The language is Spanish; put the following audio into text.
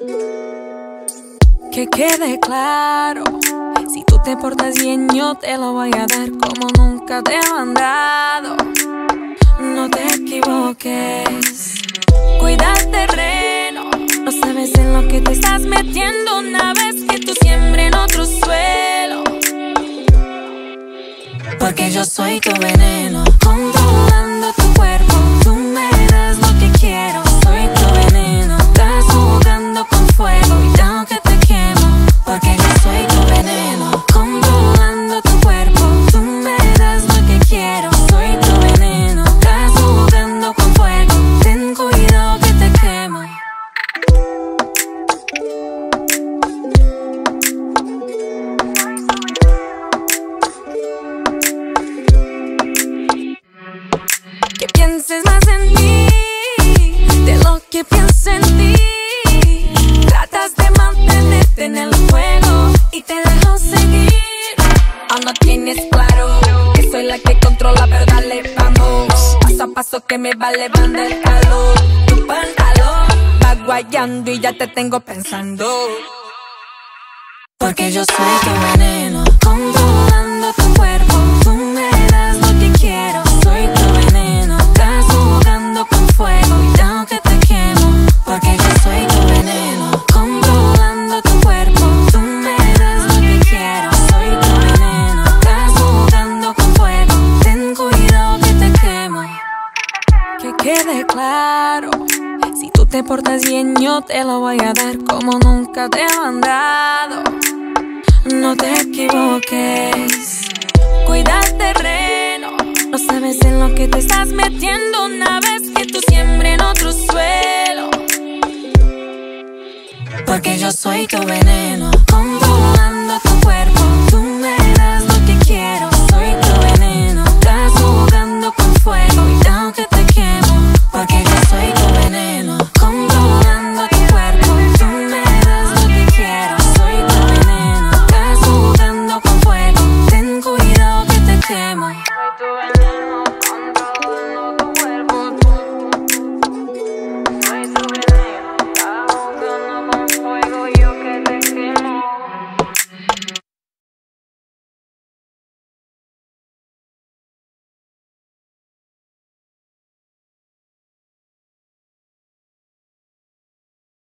Que quede claro, si tú te portas bien yo te lo voy a dar como nunca te he mandado. No te equivoques, cuida el terreno, no sabes en lo que te estás metiendo una vez que tú siembres en otro suelo. Porque yo soy tu veneno, controlando seguir. Aún no tienes claro que soy la que controla, pero dale, vamos. Paso a paso que me va levando el calor. Tu pantalón va guayando y ya te tengo pensando. Porque yo soy tu veneno, claro. Si tú te portas bien, yo te lo voy a dar como nunca te he mandado. No te equivoques, cuida el terreno. No sabes en lo que te estás metiendo una vez que tú siembres en otro suelo. Porque yo soy tu veneno,